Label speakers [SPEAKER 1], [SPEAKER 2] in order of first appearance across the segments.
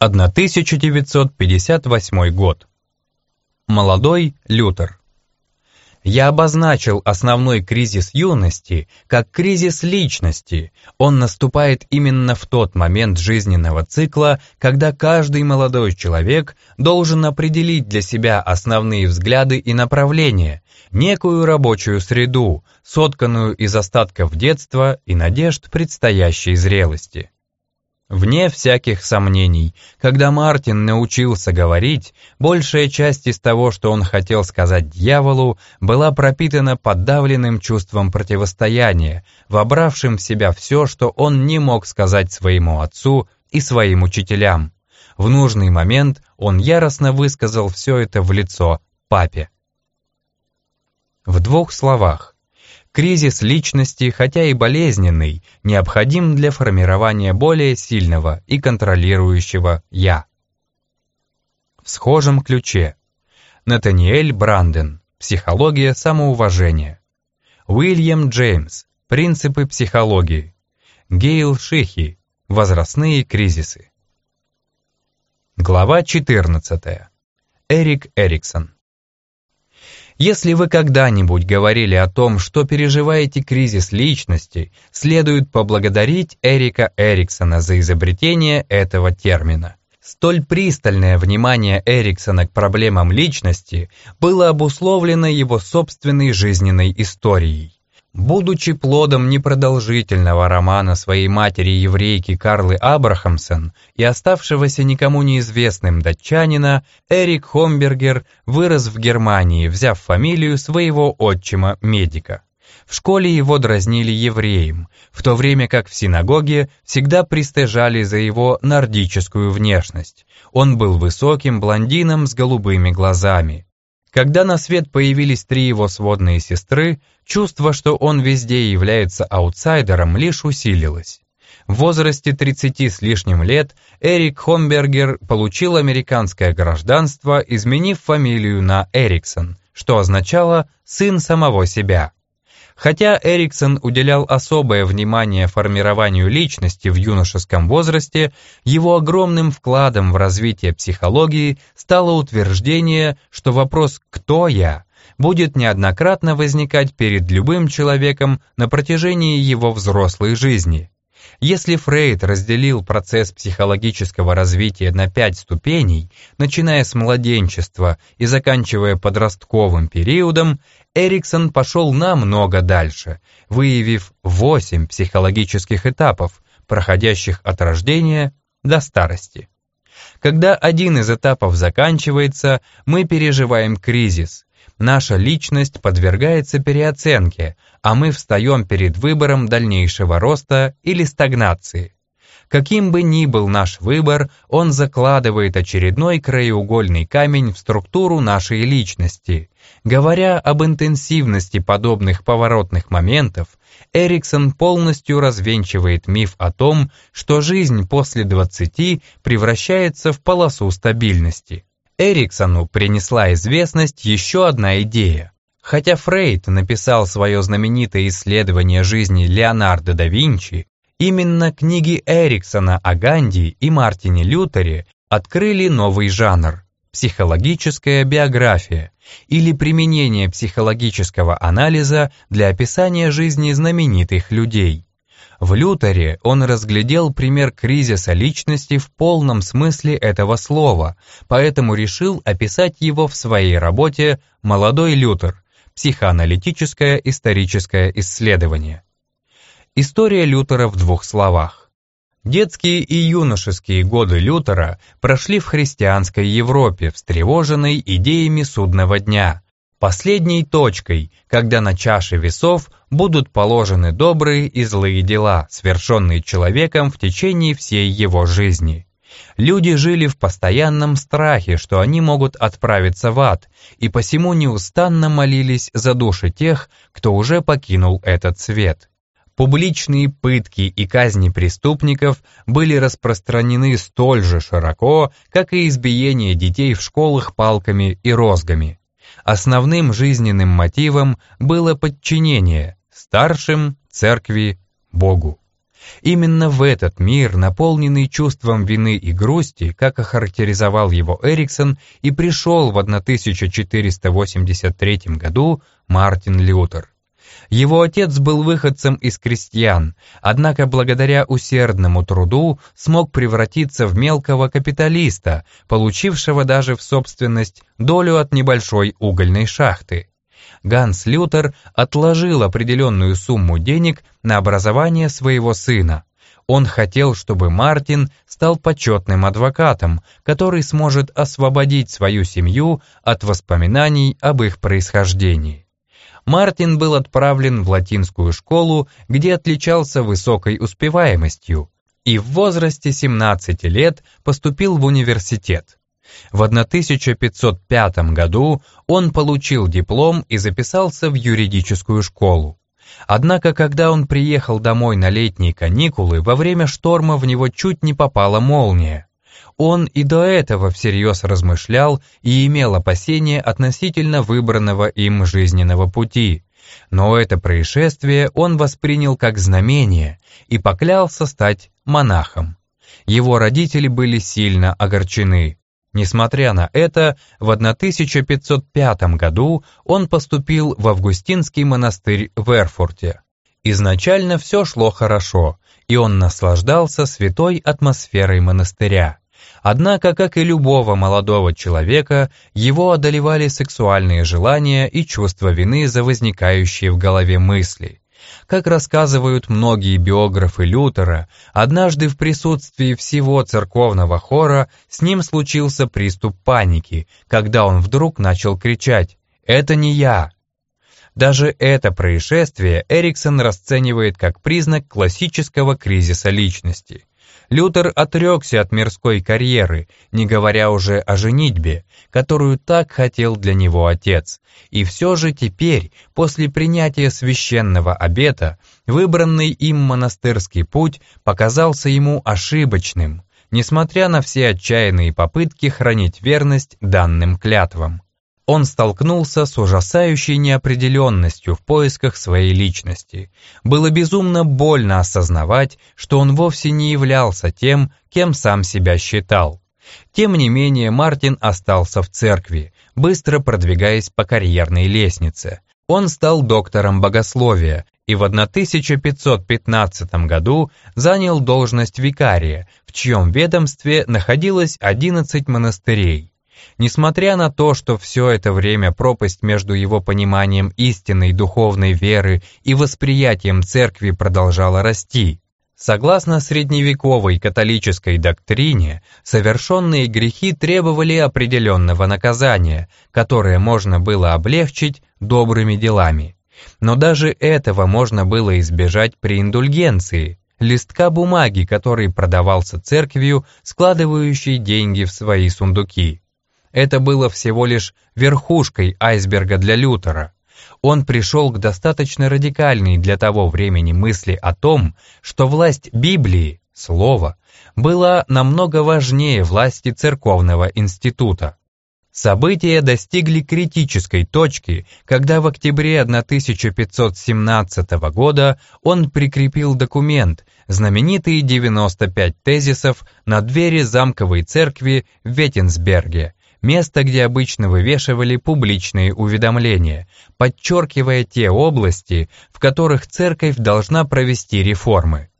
[SPEAKER 1] 1958 год. Молодой Лютер. Я обозначил основной кризис юности как кризис личности. Он наступает именно в тот момент жизненного цикла, когда каждый молодой человек должен определить для себя основные взгляды и направления, некую рабочую среду, сотканную из остатков детства и надежд предстоящей зрелости. Вне всяких сомнений, когда Мартин научился говорить, большая часть из того, что он хотел сказать дьяволу, была пропитана подавленным чувством противостояния, вобравшим в себя все, что он не мог сказать своему отцу и своим учителям. В нужный момент он яростно высказал все это в лицо папе. В двух словах. Кризис личности, хотя и болезненный, необходим для формирования более сильного и контролирующего «я». В схожем ключе. Натаниэль Бранден. Психология самоуважения. Уильям Джеймс. Принципы психологии. Гейл Шихи. Возрастные кризисы. Глава 14. Эрик Эриксон. Если вы когда-нибудь говорили о том, что переживаете кризис личности, следует поблагодарить Эрика Эриксона за изобретение этого термина. Столь пристальное внимание Эриксона к проблемам личности было обусловлено его собственной жизненной историей. Будучи плодом непродолжительного романа своей матери-еврейки Карлы Абрахамсон и оставшегося никому неизвестным датчанина, Эрик Хомбергер вырос в Германии, взяв фамилию своего отчима-медика. В школе его дразнили евреем, в то время как в синагоге всегда пристыжали за его нордическую внешность. Он был высоким блондином с голубыми глазами. Когда на свет появились три его сводные сестры, чувство, что он везде является аутсайдером, лишь усилилось. В возрасте 30 с лишним лет Эрик Хомбергер получил американское гражданство, изменив фамилию на Эриксон, что означало «сын самого себя». Хотя Эриксон уделял особое внимание формированию личности в юношеском возрасте, его огромным вкладом в развитие психологии стало утверждение, что вопрос «кто я?» Будет неоднократно возникать перед любым человеком на протяжении его взрослой жизни. Если Фрейд разделил процесс психологического развития на пять ступеней, начиная с младенчества и заканчивая подростковым периодом, Эриксон пошел намного дальше, выявив восемь психологических этапов, проходящих от рождения до старости. Когда один из этапов заканчивается, мы переживаем кризис. Наша личность подвергается переоценке, а мы встаем перед выбором дальнейшего роста или стагнации. Каким бы ни был наш выбор, он закладывает очередной краеугольный камень в структуру нашей личности. Говоря об интенсивности подобных поворотных моментов, Эриксон полностью развенчивает миф о том, что жизнь после 20 превращается в полосу стабильности. Эриксону принесла известность еще одна идея. Хотя Фрейд написал свое знаменитое исследование жизни Леонардо да Винчи, Именно книги Эриксона о Ганди и Мартине Лютере открыли новый жанр – психологическая биография или применение психологического анализа для описания жизни знаменитых людей. В Лютере он разглядел пример кризиса личности в полном смысле этого слова, поэтому решил описать его в своей работе «Молодой Лютер. Психоаналитическое историческое исследование». История Лютера в двух словах. Детские и юношеские годы Лютера прошли в христианской Европе, встревоженной идеями судного дня, последней точкой, когда на чаше весов будут положены добрые и злые дела, совершенные человеком в течение всей его жизни. Люди жили в постоянном страхе, что они могут отправиться в ад, и посему неустанно молились за души тех, кто уже покинул этот свет. Публичные пытки и казни преступников были распространены столь же широко, как и избиение детей в школах палками и розгами. Основным жизненным мотивом было подчинение старшим, церкви, Богу. Именно в этот мир, наполненный чувством вины и грусти, как охарактеризовал его Эриксон, и пришел в 1483 году Мартин Лютер. Его отец был выходцем из крестьян, однако благодаря усердному труду смог превратиться в мелкого капиталиста, получившего даже в собственность долю от небольшой угольной шахты. Ганс Лютер отложил определенную сумму денег на образование своего сына. Он хотел, чтобы Мартин стал почетным адвокатом, который сможет освободить свою семью от воспоминаний об их происхождении. Мартин был отправлен в латинскую школу, где отличался высокой успеваемостью, и в возрасте 17 лет поступил в университет. В 1505 году он получил диплом и записался в юридическую школу. Однако, когда он приехал домой на летние каникулы, во время шторма в него чуть не попала молния. Он и до этого всерьез размышлял и имел опасения относительно выбранного им жизненного пути. Но это происшествие он воспринял как знамение и поклялся стать монахом. Его родители были сильно огорчены. Несмотря на это, в 1505 году он поступил в Августинский монастырь в Эрфурте. Изначально все шло хорошо, и он наслаждался святой атмосферой монастыря. Однако, как и любого молодого человека, его одолевали сексуальные желания и чувство вины за возникающие в голове мысли. Как рассказывают многие биографы Лютера, однажды в присутствии всего церковного хора с ним случился приступ паники, когда он вдруг начал кричать «Это не я!». Даже это происшествие Эриксон расценивает как признак классического кризиса личности. Лютер отрекся от мирской карьеры, не говоря уже о женитьбе, которую так хотел для него отец. И все же теперь, после принятия священного обета, выбранный им монастырский путь показался ему ошибочным, несмотря на все отчаянные попытки хранить верность данным клятвам он столкнулся с ужасающей неопределенностью в поисках своей личности. Было безумно больно осознавать, что он вовсе не являлся тем, кем сам себя считал. Тем не менее, Мартин остался в церкви, быстро продвигаясь по карьерной лестнице. Он стал доктором богословия и в 1515 году занял должность викария, в чьем ведомстве находилось 11 монастырей. Несмотря на то, что все это время пропасть между его пониманием истинной духовной веры и восприятием церкви продолжала расти, Согласно средневековой католической доктрине, совершенные грехи требовали определенного наказания, которое можно было облегчить добрыми делами. Но даже этого можно было избежать при индульгенции, листка бумаги, который продавался церковью, складывающей деньги в свои сундуки. Это было всего лишь верхушкой айсберга для Лютера. Он пришел к достаточно радикальной для того времени мысли о том, что власть Библии, Слова, была намного важнее власти церковного института. События достигли критической точки, когда в октябре 1517 года он прикрепил документ, знаменитые 95 тезисов на двери замковой церкви в Ветенсберге, место, где обычно вывешивали публичные уведомления, подчеркивая те области, в которых церковь должна провести реформы.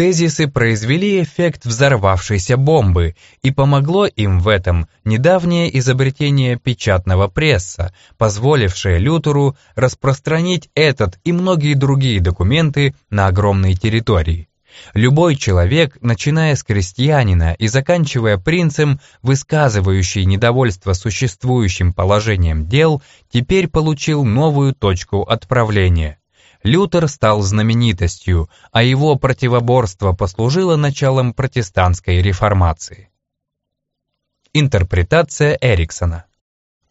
[SPEAKER 1] Тезисы произвели эффект взорвавшейся бомбы, и помогло им в этом недавнее изобретение печатного пресса, позволившее Лютеру распространить этот и многие другие документы на огромной территории. Любой человек, начиная с крестьянина и заканчивая принцем, высказывающий недовольство существующим положением дел, теперь получил новую точку отправления. Лютер стал знаменитостью, а его противоборство послужило началом протестантской реформации. Интерпретация Эриксона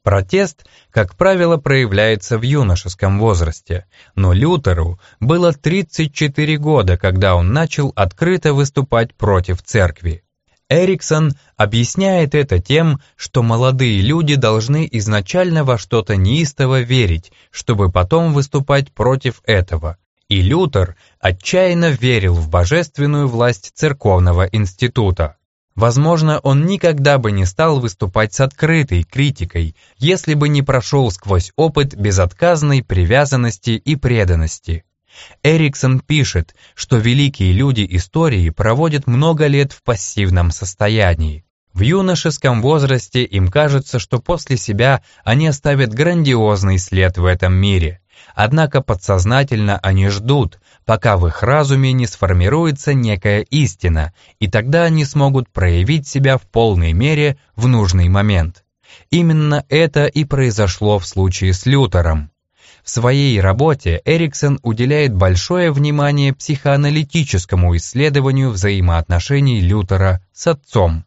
[SPEAKER 1] Протест, как правило, проявляется в юношеском возрасте, но Лютеру было 34 года, когда он начал открыто выступать против церкви. Эриксон объясняет это тем, что молодые люди должны изначально во что-то неистово верить, чтобы потом выступать против этого, И Лютер отчаянно верил в божественную власть церковного института. Возможно, он никогда бы не стал выступать с открытой критикой, если бы не прошел сквозь опыт безотказной привязанности и преданности. Эриксон пишет, что великие люди истории проводят много лет в пассивном состоянии. В юношеском возрасте им кажется, что после себя они оставят грандиозный след в этом мире. Однако подсознательно они ждут, пока в их разуме не сформируется некая истина, и тогда они смогут проявить себя в полной мере в нужный момент. Именно это и произошло в случае с Лютером. В своей работе Эриксон уделяет большое внимание психоаналитическому исследованию взаимоотношений Лютера с отцом.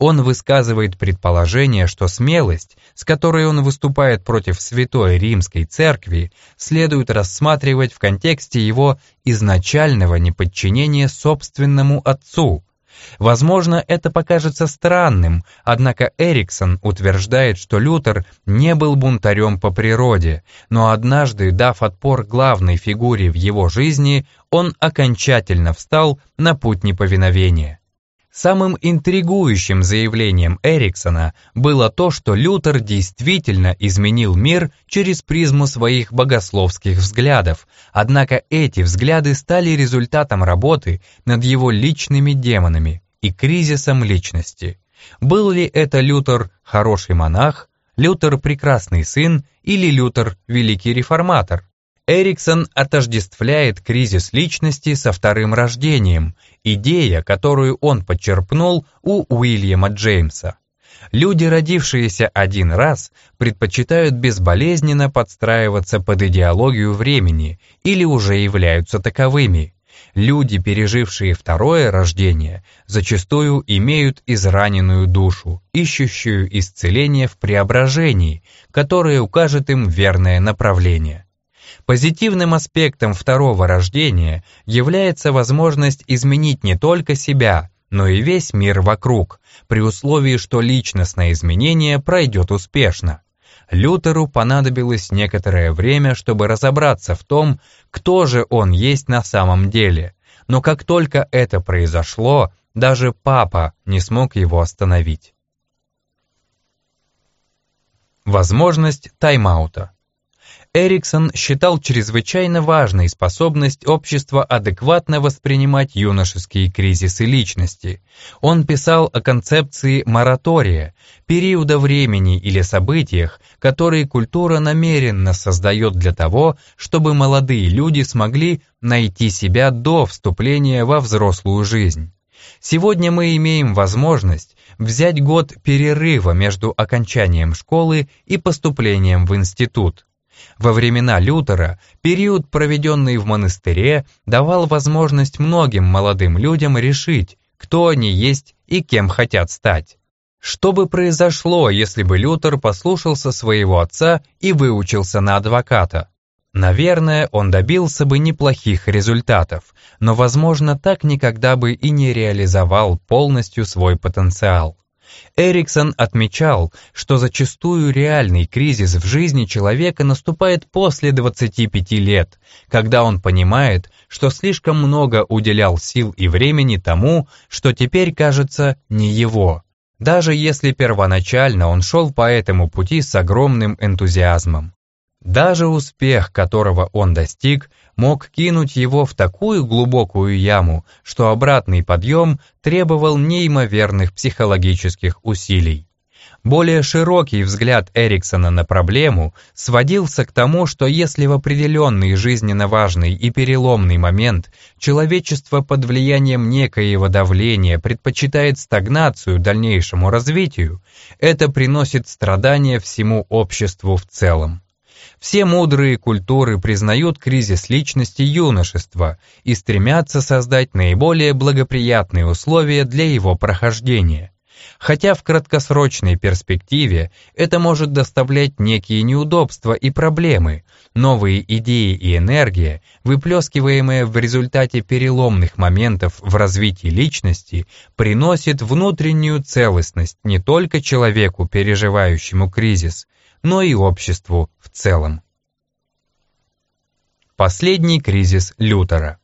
[SPEAKER 1] Он высказывает предположение, что смелость, с которой он выступает против Святой Римской Церкви, следует рассматривать в контексте его изначального неподчинения собственному отцу. Возможно, это покажется странным, однако Эриксон утверждает, что Лютер не был бунтарем по природе, но однажды, дав отпор главной фигуре в его жизни, он окончательно встал на путь неповиновения. Самым интригующим заявлением Эриксона было то, что Лютер действительно изменил мир через призму своих богословских взглядов, однако эти взгляды стали результатом работы над его личными демонами и кризисом личности. Был ли это Лютер хороший монах, Лютер прекрасный сын или Лютер великий реформатор? Эриксон отождествляет кризис личности со вторым рождением, идея, которую он подчерпнул у Уильяма Джеймса. Люди, родившиеся один раз, предпочитают безболезненно подстраиваться под идеологию времени или уже являются таковыми. Люди, пережившие второе рождение, зачастую имеют израненную душу, ищущую исцеление в преображении, которое укажет им верное направление. Позитивным аспектом второго рождения является возможность изменить не только себя, но и весь мир вокруг, при условии, что личностное изменение пройдет успешно. Лютеру понадобилось некоторое время, чтобы разобраться в том, кто же он есть на самом деле. Но как только это произошло, даже папа не смог его остановить. Возможность тайм-аута. Эриксон считал чрезвычайно важной способность общества адекватно воспринимать юношеские кризисы личности. Он писал о концепции моратория, периода времени или событиях, которые культура намеренно создает для того, чтобы молодые люди смогли найти себя до вступления во взрослую жизнь. Сегодня мы имеем возможность взять год перерыва между окончанием школы и поступлением в институт. Во времена Лютера период, проведенный в монастыре, давал возможность многим молодым людям решить, кто они есть и кем хотят стать. Что бы произошло, если бы Лютер послушался своего отца и выучился на адвоката? Наверное, он добился бы неплохих результатов, но, возможно, так никогда бы и не реализовал полностью свой потенциал. Эриксон отмечал, что зачастую реальный кризис в жизни человека наступает после 25 лет, когда он понимает, что слишком много уделял сил и времени тому, что теперь кажется не его, даже если первоначально он шел по этому пути с огромным энтузиазмом. Даже успех, которого он достиг, мог кинуть его в такую глубокую яму, что обратный подъем требовал неимоверных психологических усилий. Более широкий взгляд Эриксона на проблему сводился к тому, что если в определенный жизненно важный и переломный момент человечество под влиянием некоего давления предпочитает стагнацию дальнейшему развитию, это приносит страдания всему обществу в целом. Все мудрые культуры признают кризис личности юношества и стремятся создать наиболее благоприятные условия для его прохождения. Хотя в краткосрочной перспективе это может доставлять некие неудобства и проблемы, новые идеи и энергия, выплескиваемые в результате переломных моментов в развитии личности, приносит внутреннюю целостность не только человеку, переживающему кризис, но и обществу в целом. Последний кризис Лютера.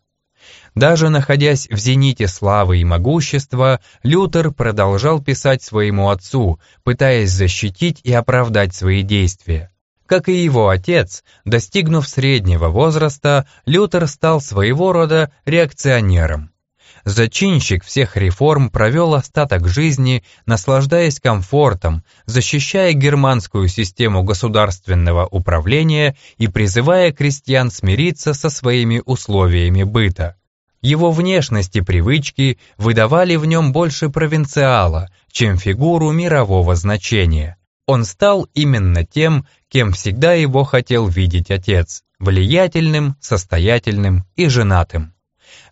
[SPEAKER 1] Даже находясь в зените славы и могущества, Лютер продолжал писать своему отцу, пытаясь защитить и оправдать свои действия. Как и его отец, достигнув среднего возраста, Лютер стал своего рода реакционером. Зачинщик всех реформ провел остаток жизни, наслаждаясь комфортом, защищая германскую систему государственного управления и призывая крестьян смириться со своими условиями быта. Его внешность и привычки выдавали в нем больше провинциала, чем фигуру мирового значения. Он стал именно тем, кем всегда его хотел видеть отец – влиятельным, состоятельным и женатым.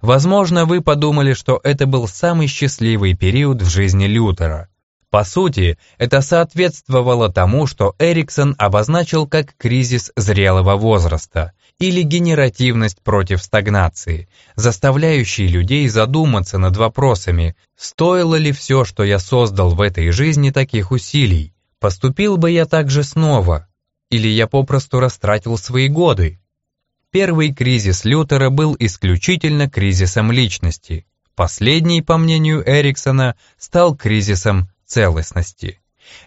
[SPEAKER 1] Возможно, вы подумали, что это был самый счастливый период в жизни Лютера. По сути, это соответствовало тому, что Эриксон обозначил как кризис зрелого возраста или генеративность против стагнации, заставляющий людей задуматься над вопросами, стоило ли все, что я создал в этой жизни таких усилий, поступил бы я так же снова, или я попросту растратил свои годы. Первый кризис Лютера был исключительно кризисом личности. Последний, по мнению Эриксона, стал кризисом целостности.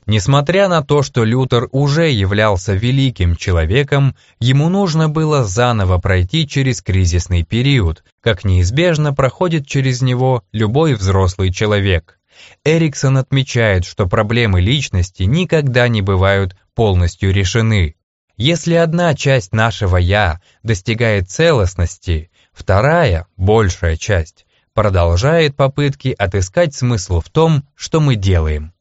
[SPEAKER 1] Несмотря на то, что Лютер уже являлся великим человеком, ему нужно было заново пройти через кризисный период, как неизбежно проходит через него любой взрослый человек. Эриксон отмечает, что проблемы личности никогда не бывают полностью решены. Если одна часть нашего «я» достигает целостности, вторая, большая часть, продолжает попытки отыскать смысл в том, что мы делаем.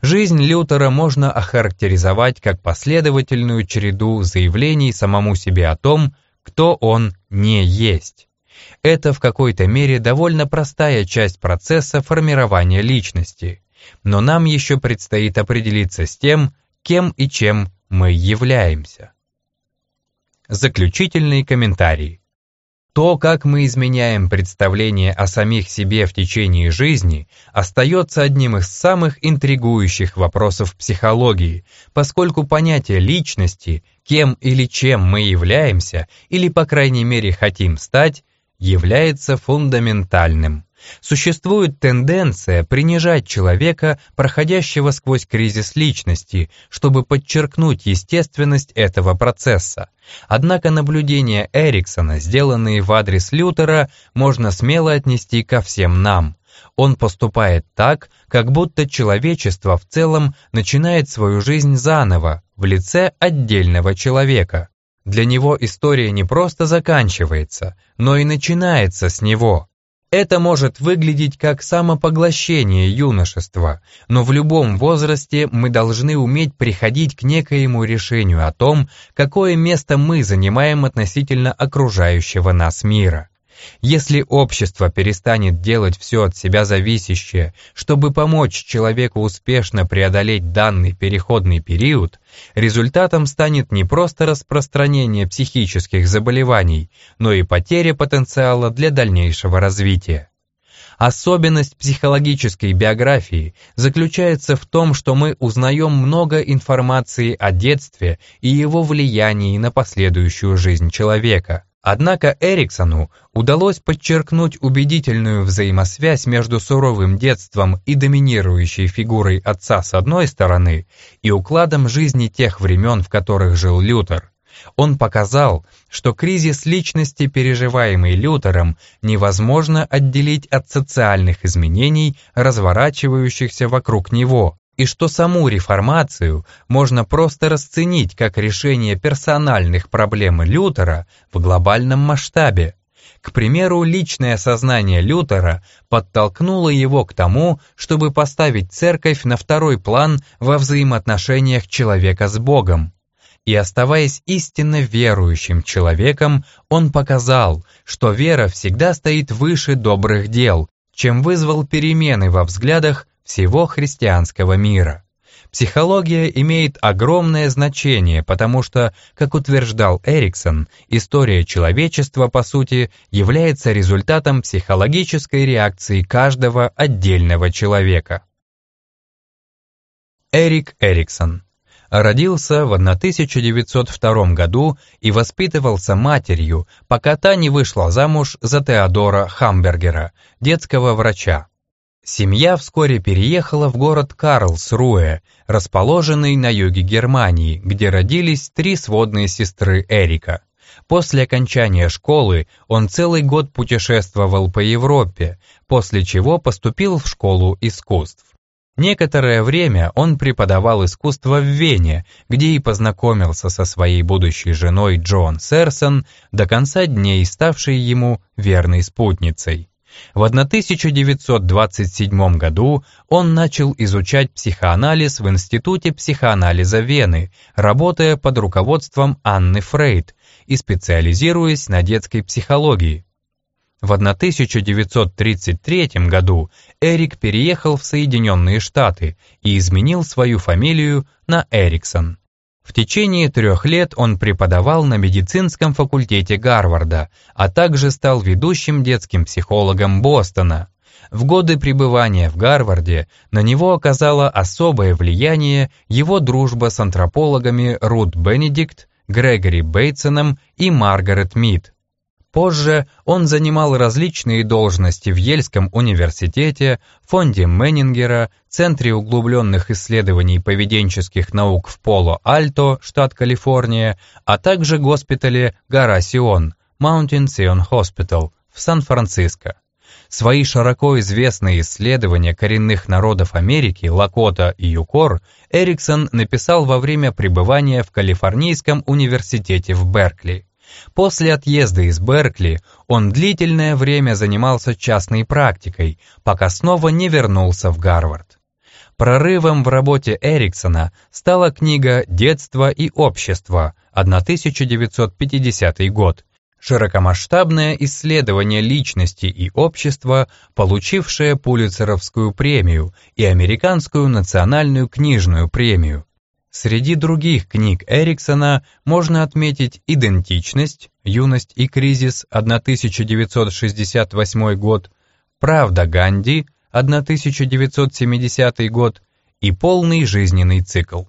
[SPEAKER 1] Жизнь Лютера можно охарактеризовать как последовательную череду заявлений самому себе о том, кто он не есть. Это в какой-то мере довольно простая часть процесса формирования личности, но нам еще предстоит определиться с тем, кем и чем мы являемся. Заключительный комментарий. То, как мы изменяем представление о самих себе в течение жизни, остается одним из самых интригующих вопросов психологии, поскольку понятие личности, кем или чем мы являемся, или по крайней мере хотим стать, является фундаментальным. Существует тенденция принижать человека, проходящего сквозь кризис личности, чтобы подчеркнуть естественность этого процесса. Однако наблюдения Эриксона, сделанные в адрес Лютера, можно смело отнести ко всем нам. Он поступает так, как будто человечество в целом начинает свою жизнь заново, в лице отдельного человека. Для него история не просто заканчивается, но и начинается с него. Это может выглядеть как самопоглощение юношества, но в любом возрасте мы должны уметь приходить к некоему решению о том, какое место мы занимаем относительно окружающего нас мира. Если общество перестанет делать все от себя зависящее, чтобы помочь человеку успешно преодолеть данный переходный период, результатом станет не просто распространение психических заболеваний, но и потеря потенциала для дальнейшего развития. Особенность психологической биографии заключается в том, что мы узнаем много информации о детстве и его влиянии на последующую жизнь человека – Однако Эриксону удалось подчеркнуть убедительную взаимосвязь между суровым детством и доминирующей фигурой отца с одной стороны и укладом жизни тех времен, в которых жил Лютер. Он показал, что кризис личности, переживаемый Лютером, невозможно отделить от социальных изменений, разворачивающихся вокруг него, и что саму реформацию можно просто расценить как решение персональных проблем Лютера в глобальном масштабе. К примеру, личное сознание Лютера подтолкнуло его к тому, чтобы поставить церковь на второй план во взаимоотношениях человека с Богом. И оставаясь истинно верующим человеком, он показал, что вера всегда стоит выше добрых дел, чем вызвал перемены во взглядах всего христианского мира. Психология имеет огромное значение, потому что, как утверждал Эриксон, история человечества, по сути, является результатом психологической реакции каждого отдельного человека. Эрик Эриксон. Родился в 1902 году и воспитывался матерью, пока та не вышла замуж за Теодора Хамбергера, детского врача. Семья вскоре переехала в город Карлсруэ, расположенный на юге Германии, где родились три сводные сестры Эрика. После окончания школы он целый год путешествовал по Европе, после чего поступил в школу искусств. Некоторое время он преподавал искусство в Вене, где и познакомился со своей будущей женой Джон Серсон, до конца дней ставшей ему верной спутницей. В 1927 году он начал изучать психоанализ в Институте психоанализа Вены, работая под руководством Анны Фрейд и специализируясь на детской психологии. В 1933 году Эрик переехал в Соединенные Штаты и изменил свою фамилию на Эриксон. В течение трех лет он преподавал на медицинском факультете Гарварда, а также стал ведущим детским психологом Бостона. В годы пребывания в Гарварде на него оказало особое влияние его дружба с антропологами Рут Бенедикт, Грегори Бейтсоном и Маргарет Мид. Позже он занимал различные должности в Ельском университете, фонде Меннингера, Центре углубленных исследований поведенческих наук в Поло-Альто, штат Калифорния, а также госпитале Гора Сион, Mountain Zion Hospital в Сан-Франциско. Свои широко известные исследования коренных народов Америки, Лакота и Юкор, Эриксон написал во время пребывания в Калифорнийском университете в Беркли. После отъезда из Беркли он длительное время занимался частной практикой, пока снова не вернулся в Гарвард. Прорывом в работе Эриксона стала книга «Детство и общество» 1950 год, широкомасштабное исследование личности и общества, получившее Пулитцеровскую премию и Американскую национальную книжную премию. Среди других книг Эриксона можно отметить «Идентичность», «Юность и кризис» 1968 год, «Правда Ганди» 1970 год и «Полный жизненный цикл».